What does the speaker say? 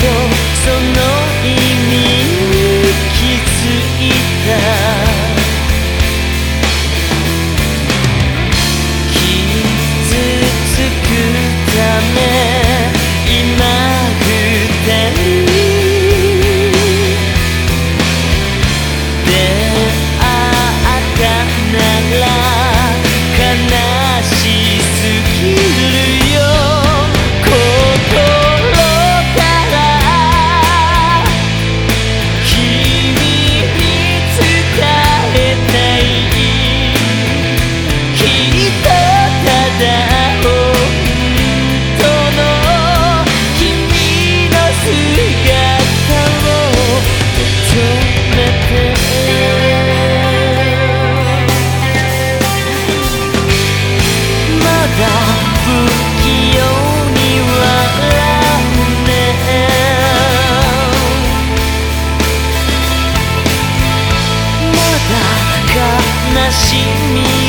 その心里